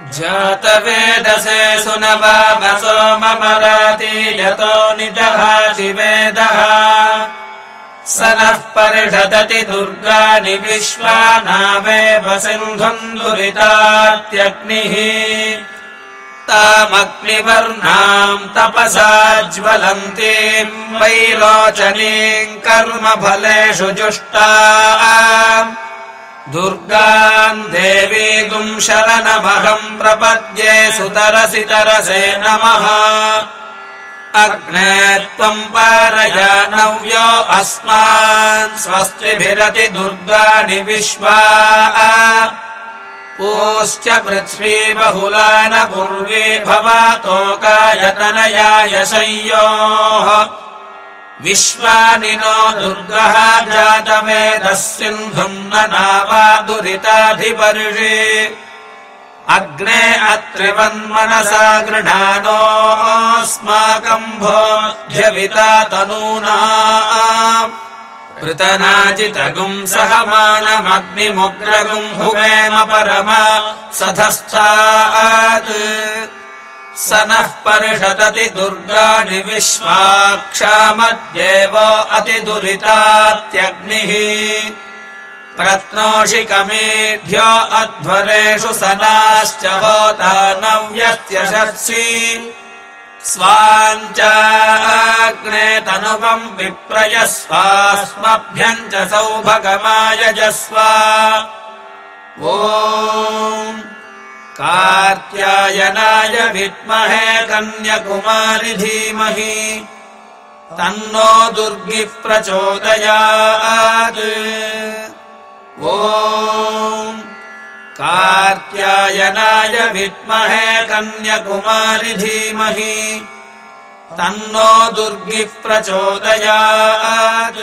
जातवेदसे सुनवामसो ममराति यतो निजभाति वेदः। स नः परिषदति दुर्गानि विश्वानावेव सिन्धुम् दुरितात्यग्निः। तामग्निवर्णाम् तपसा ज्वलन्तीम् वैरोचनीम् कर्मफलेषु जुष्टा दुर्गाम् देवीगुम् शरणमहम् प्रपद्ये सुतरसि तरसे नमः। अग्ने त्वम् पारय नव्यो अस्मान् स्वस्तिभिरति दुर्गाणि विश्वा। ोश्च पृथ्वी बहुला न पूर्वे भवातोकायतनयाय संयोः विश्वानि नो दुर्गः जातवेदः सिन्धुम् न नावा दुरिताधिपर्षे। अग्ने अत्रिवन्मनसा गृहाणोऽस्माकम् भोध्यविता तनूना। पृतनाजितगुम् सहमानमग्निमुग्रगुम् भुवेम परमा सधस्थात् स नः परिषदति दुर्गाणि विश्वाक्षामद्येव अतिदुरितात्यग्निः। प्रत्नोषिकमेभ्यो अध्वरेषु सनाश्च होता नव्यत्यशर्षि स्वाञ्चाग्ने तनुवम् विप्रयस्वास्मभ्यम् च सौभगमायजस्व। ओ कार्त्यायनाय विद्महे कन्यकुमारि धीमहि। तन्नो दुर्गि प्रचोदयात्। ओ कार्त्यायनाय विद्महे कन्यकुमारि धीमहि। तन्नो दुर्गिः प्रचोदयात्